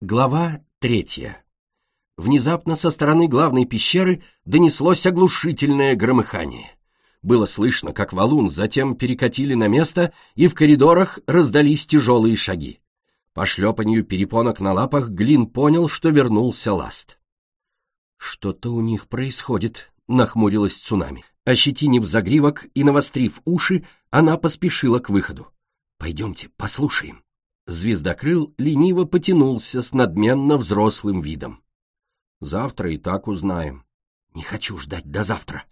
Глава третья. Внезапно со стороны главной пещеры донеслось оглушительное громыхание. Было слышно, как валун затем перекатили на место, и в коридорах раздались тяжелые шаги. По шлепанью перепонок на лапах Глин понял, что вернулся Ласт. «Что-то у них происходит», — нахмурилась цунами. Ощетинив загривок и навострив уши, она поспешила к выходу. «Пойдемте, послушаем». Звездокрыл лениво потянулся с надменно взрослым видом. «Завтра и так узнаем». «Не хочу ждать до завтра».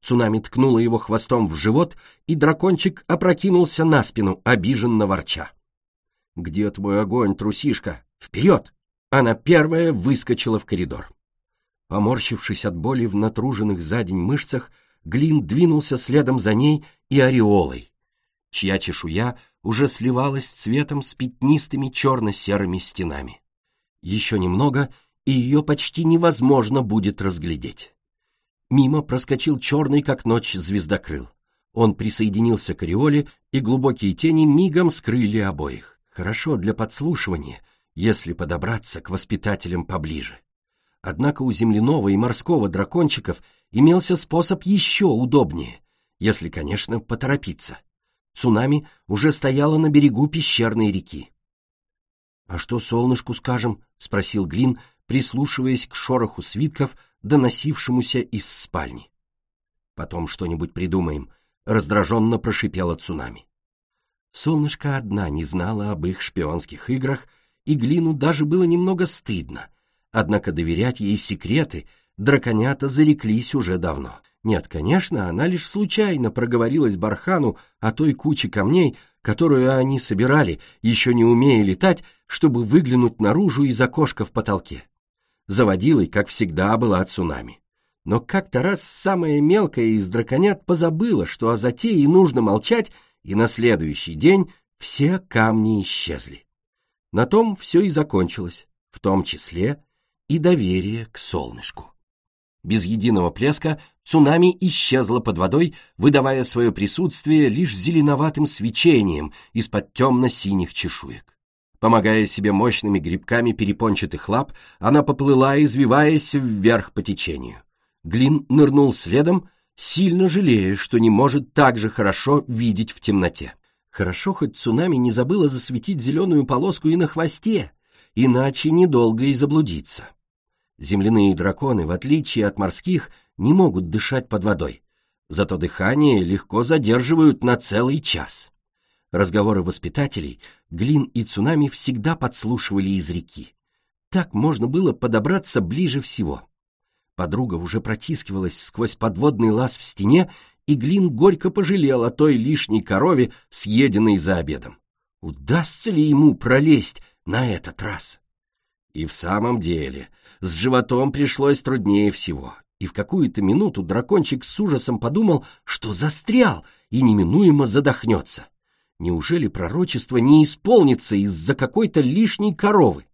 Цунами ткнула его хвостом в живот, и дракончик опрокинулся на спину, обиженно ворча. «Где твой огонь, трусишка? Вперед!» Она первая выскочила в коридор. Поморщившись от боли в натруженных за день мышцах, Глин двинулся следом за ней и ореолой, чья чешуя уже сливалась цветом с пятнистыми черно-серыми стенами. Еще немного, и ее почти невозможно будет разглядеть. Мимо проскочил черный, как ночь, звездокрыл. Он присоединился к ореоле, и глубокие тени мигом скрыли обоих. Хорошо для подслушивания, если подобраться к воспитателям поближе. Однако у земляного и морского дракончиков имелся способ еще удобнее, если, конечно, поторопиться. Цунами уже стояла на берегу пещерной реки. «А что солнышку скажем?» — спросил Глин, прислушиваясь к шороху свитков, доносившемуся из спальни. «Потом что-нибудь придумаем», — раздраженно прошипела Цунами. Солнышко одна не знала об их шпионских играх, и Глину даже было немного стыдно. Однако доверять ей секреты драконята зареклись уже давно. Нет, конечно, она лишь случайно проговорилась Бархану о той куче камней, которую они собирали, еще не умея летать, чтобы выглянуть наружу из окошка в потолке. Заводилой, как всегда, была цунами. Но как-то раз самая мелкая из драконят позабыла, что о затее нужно молчать, и на следующий день все камни исчезли. На том все и закончилось, в том числе и доверие к солнышку. Без единого плеска цунами исчезла под водой, выдавая свое присутствие лишь зеленоватым свечением из-под темно-синих чешуек. Помогая себе мощными грибками перепончатых лап, она поплыла, извиваясь вверх по течению. Глин нырнул следом, сильно жалея, что не может так же хорошо видеть в темноте. Хорошо, хоть цунами не забыла засветить зеленую полоску и на хвосте, иначе недолго и заблудиться. Земляные драконы, в отличие от морских, не могут дышать под водой, зато дыхание легко задерживают на целый час. Разговоры воспитателей Глин и Цунами всегда подслушивали из реки. Так можно было подобраться ближе всего. Подруга уже протискивалась сквозь подводный лаз в стене, и Глин горько пожалел о той лишней корове, съеденной за обедом. Удастся ли ему пролезть на этот раз? И в самом деле, с животом пришлось труднее всего, и в какую-то минуту дракончик с ужасом подумал, что застрял и неминуемо задохнется. Неужели пророчество не исполнится из-за какой-то лишней коровы?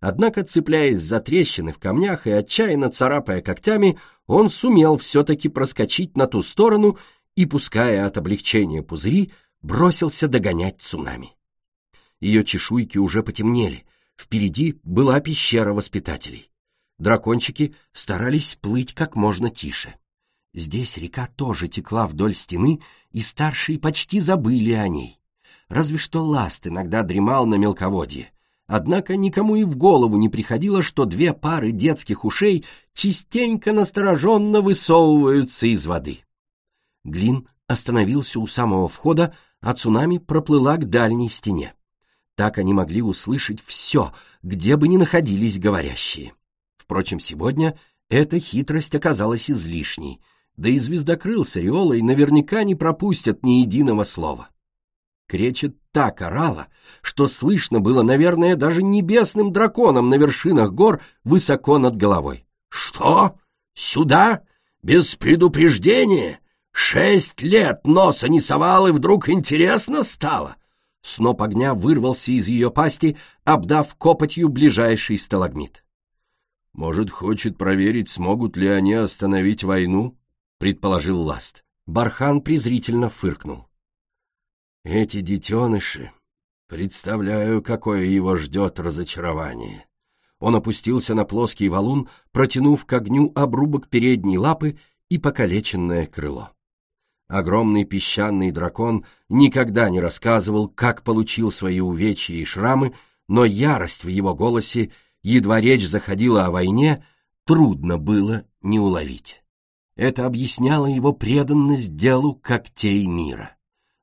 Однако, цепляясь за трещины в камнях и отчаянно царапая когтями, он сумел все-таки проскочить на ту сторону и, пуская от облегчения пузыри, бросился догонять цунами. Ее чешуйки уже потемнели, Впереди была пещера воспитателей. Дракончики старались плыть как можно тише. Здесь река тоже текла вдоль стены, и старшие почти забыли о ней. Разве что ласт иногда дремал на мелководье. Однако никому и в голову не приходило, что две пары детских ушей частенько настороженно высовываются из воды. Глин остановился у самого входа, а цунами проплыла к дальней стене. Так они могли услышать все, где бы ни находились говорящие. Впрочем, сегодня эта хитрость оказалась излишней, да и звездокрыл с ореолой наверняка не пропустят ни единого слова. Кречет так орала, что слышно было, наверное, даже небесным драконам на вершинах гор высоко над головой. «Что? Сюда? Без предупреждения? Шесть лет носа не совал, и вдруг интересно стало? Сноп огня вырвался из ее пасти, обдав копотью ближайший сталагмит. «Может, хочет проверить, смогут ли они остановить войну?» — предположил Ласт. Бархан презрительно фыркнул. «Эти детеныши... Представляю, какое его ждет разочарование. Он опустился на плоский валун, протянув к огню обрубок передней лапы и покалеченное крыло. Огромный песчаный дракон никогда не рассказывал, как получил свои увечья и шрамы, но ярость в его голосе, едва речь заходила о войне, трудно было не уловить. Это объясняло его преданность делу когтей мира.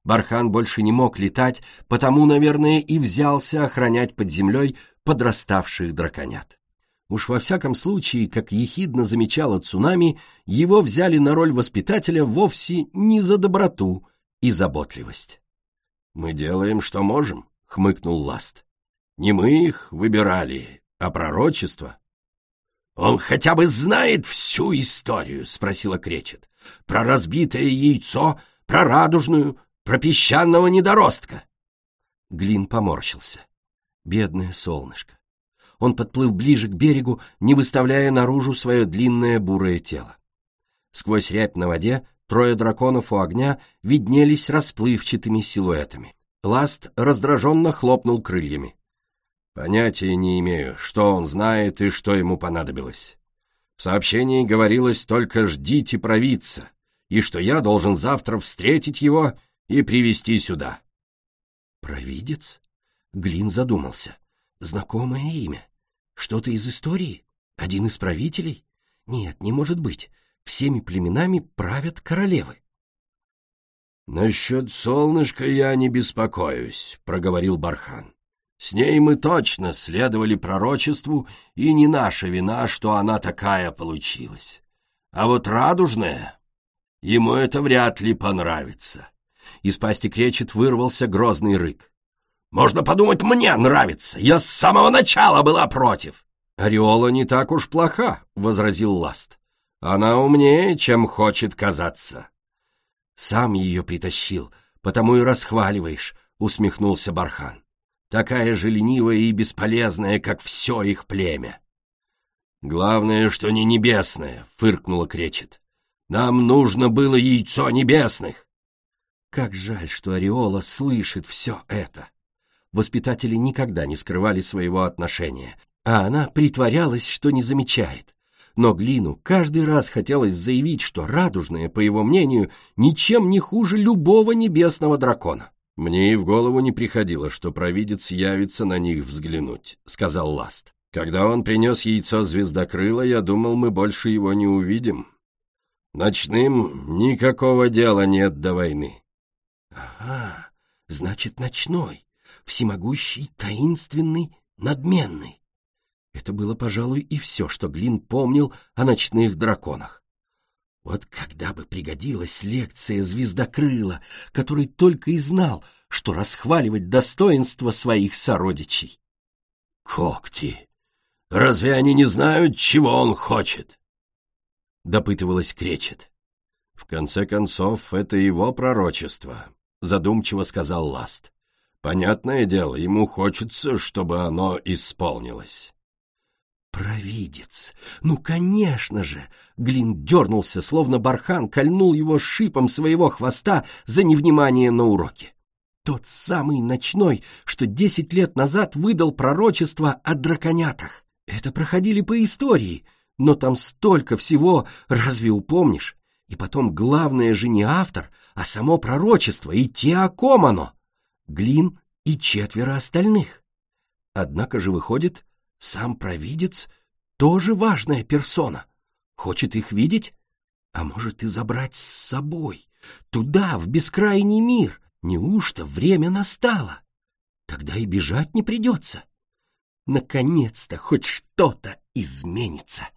Бархан больше не мог летать, потому, наверное, и взялся охранять под землей подраставших драконят. Уж во всяком случае, как ехидно замечала цунами, его взяли на роль воспитателя вовсе не за доброту и заботливость. «Мы делаем, что можем», — хмыкнул Ласт. «Не мы их выбирали, а пророчество». «Он хотя бы знает всю историю?» — спросила Кречет. «Про разбитое яйцо, про радужную, про песчаного недоростка». Глин поморщился. Бедное солнышко. Он подплыл ближе к берегу, не выставляя наружу свое длинное бурое тело. Сквозь рябь на воде трое драконов у огня виднелись расплывчатыми силуэтами. Ласт раздраженно хлопнул крыльями. Понятия не имею, что он знает и что ему понадобилось. В сообщении говорилось только «ждите провидца», и что я должен завтра встретить его и привести сюда. Провидец? Глин задумался. Знакомое имя. Что-то из истории? Один из правителей? Нет, не может быть. Всеми племенами правят королевы. «Насчет солнышка я не беспокоюсь», — проговорил Бархан. С ней мы точно следовали пророчеству, и не наша вина, что она такая получилась. А вот радужная, ему это вряд ли понравится. Из пасти кречет вырвался грозный рык. «Можно подумать, мне нравится! Я с самого начала была против!» «Ореола не так уж плоха», — возразил Ласт. «Она умнее, чем хочет казаться». «Сам ее притащил, потому и расхваливаешь», — усмехнулся Бархан такая же ленивая и бесполезная, как все их племя. «Главное, что не небесное», — фыркнула Кречет. «Нам нужно было яйцо небесных». Как жаль, что Ореола слышит все это. Воспитатели никогда не скрывали своего отношения, а она притворялась, что не замечает. Но Глину каждый раз хотелось заявить, что радужное, по его мнению, ничем не хуже любого небесного дракона. «Мне и в голову не приходило, что провидец явится на них взглянуть», — сказал Ласт. «Когда он принес яйцо звездокрыла, я думал, мы больше его не увидим. Ночным никакого дела нет до войны». «Ага, значит, ночной, всемогущий, таинственный, надменный». Это было, пожалуй, и все, что Глин помнил о ночных драконах. Вот когда бы пригодилась лекция звездокрыла, который только и знал, что расхваливать достоинство своих сородичей. «Когти! Разве они не знают, чего он хочет?» — допытывалась Кречет. «В конце концов, это его пророчество», — задумчиво сказал Ласт. «Понятное дело, ему хочется, чтобы оно исполнилось». Провидец! Ну, конечно же! Глин дернулся, словно бархан кольнул его шипом своего хвоста за невнимание на уроке. Тот самый ночной, что десять лет назад выдал пророчество о драконятах. Это проходили по истории, но там столько всего, разве упомнишь? И потом главное же не автор, а само пророчество и те, о ком оно. Глин и четверо остальных. Однако же выходит, сам провидец тоже важная персона. Хочет их видеть, а может и забрать с собой. Туда, в бескрайний мир. Неужто время настало? Тогда и бежать не придется. Наконец-то хоть что-то изменится.